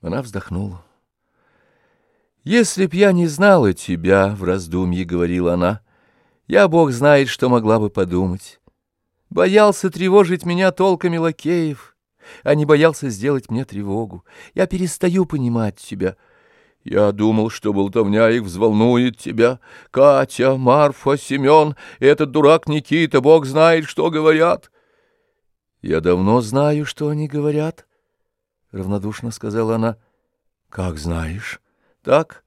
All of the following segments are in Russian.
Она вздохнула. «Если б я не знала тебя, — в раздумье говорила она, — я, бог знает, что могла бы подумать. Боялся тревожить меня толками лакеев, а не боялся сделать мне тревогу. Я перестаю понимать тебя. Я думал, что болтовня их взволнует тебя. Катя, Марфа, Семен, этот дурак Никита, бог знает, что говорят». «Я давно знаю, что они говорят». — равнодушно сказала она. — Как знаешь. — Так.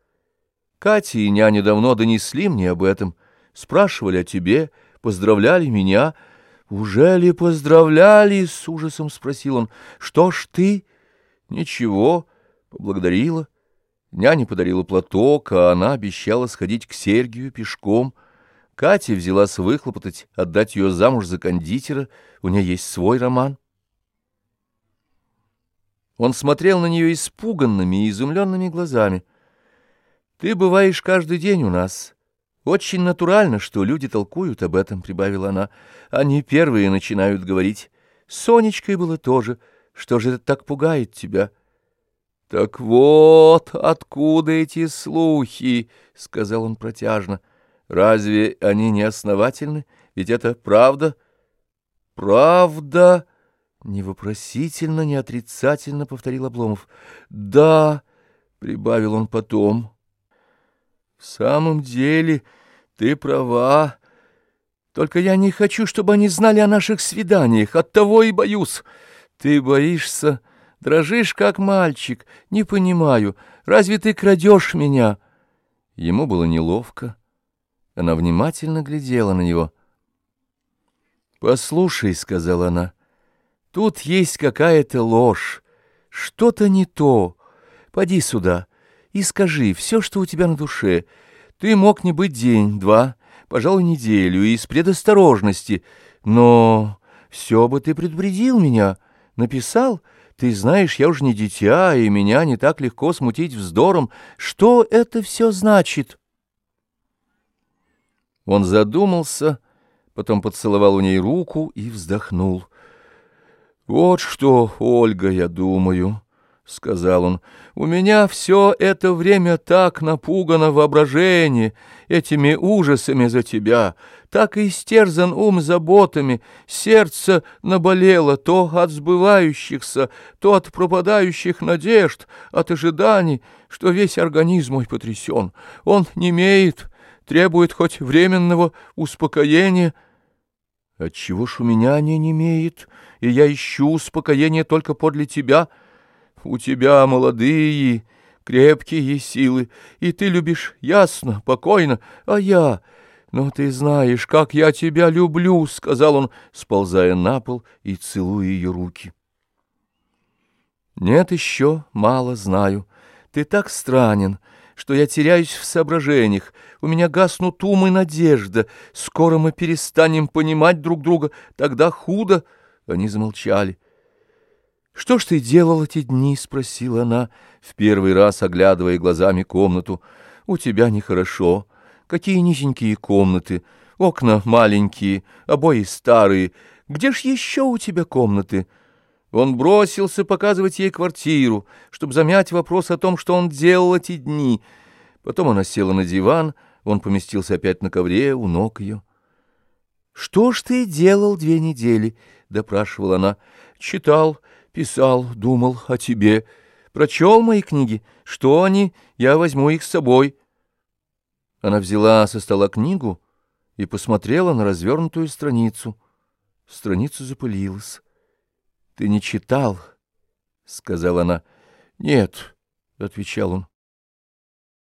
Катя и няня давно донесли мне об этом. Спрашивали о тебе, поздравляли меня. — Уже ли поздравляли? — с ужасом спросил он. — Что ж ты? — Ничего. Поблагодарила. Няня подарила платок, а она обещала сходить к Сергию пешком. Катя взялась выхлопотать, отдать ее замуж за кондитера. У нее есть свой роман. Он смотрел на нее испуганными и изумленными глазами. «Ты бываешь каждый день у нас. Очень натурально, что люди толкуют об этом», — прибавила она. «Они первые начинают говорить. С Сонечкой было тоже. Что же это так пугает тебя?» «Так вот, откуда эти слухи?» — сказал он протяжно. «Разве они не основательны? Ведь это правда?» «Правда?» Не вопросительно, не отрицательно повторил Обломов. «Да», — прибавил он потом. «В самом деле ты права. Только я не хочу, чтобы они знали о наших свиданиях. Оттого и боюсь. Ты боишься, дрожишь, как мальчик. Не понимаю, разве ты крадешь меня?» Ему было неловко. Она внимательно глядела на него. «Послушай», — сказала она, — Тут есть какая-то ложь, что-то не то. Поди сюда и скажи все, что у тебя на душе. Ты мог не быть день, два, пожалуй, неделю, из предосторожности. Но все бы ты предупредил меня, написал. Ты знаешь, я уже не дитя, и меня не так легко смутить вздором. Что это все значит?» Он задумался, потом поцеловал у ней руку и вздохнул. «Вот что, Ольга, я думаю», — сказал он, — «у меня все это время так напугано воображение этими ужасами за тебя, так истерзан ум заботами, сердце наболело то от сбывающихся, то от пропадающих надежд, от ожиданий, что весь организм мой потрясен. Он не имеет, требует хоть временного успокоения». «Отчего ж у меня не имеет?» и я ищу успокоения только подле тебя. У тебя молодые, крепкие силы, и ты любишь ясно, покойно, а я... «Но ты знаешь, как я тебя люблю», — сказал он, сползая на пол и целуя ее руки. «Нет, еще мало знаю. Ты так странен, что я теряюсь в соображениях. У меня гаснут ум и надежда. Скоро мы перестанем понимать друг друга, тогда худо». Они замолчали. «Что ж ты делал эти дни?» — спросила она, в первый раз оглядывая глазами комнату. «У тебя нехорошо. Какие низенькие комнаты, окна маленькие, обои старые. Где ж еще у тебя комнаты?» Он бросился показывать ей квартиру, чтобы замять вопрос о том, что он делал эти дни. Потом она села на диван, он поместился опять на ковре у ног ее. «Что ж ты делал две недели?» — допрашивала она. «Читал, писал, думал о тебе. Прочел мои книги. Что они? Я возьму их с собой». Она взяла со стола книгу и посмотрела на развернутую страницу. Страница запылилась. «Ты не читал?» — сказала она. «Нет», — отвечал он.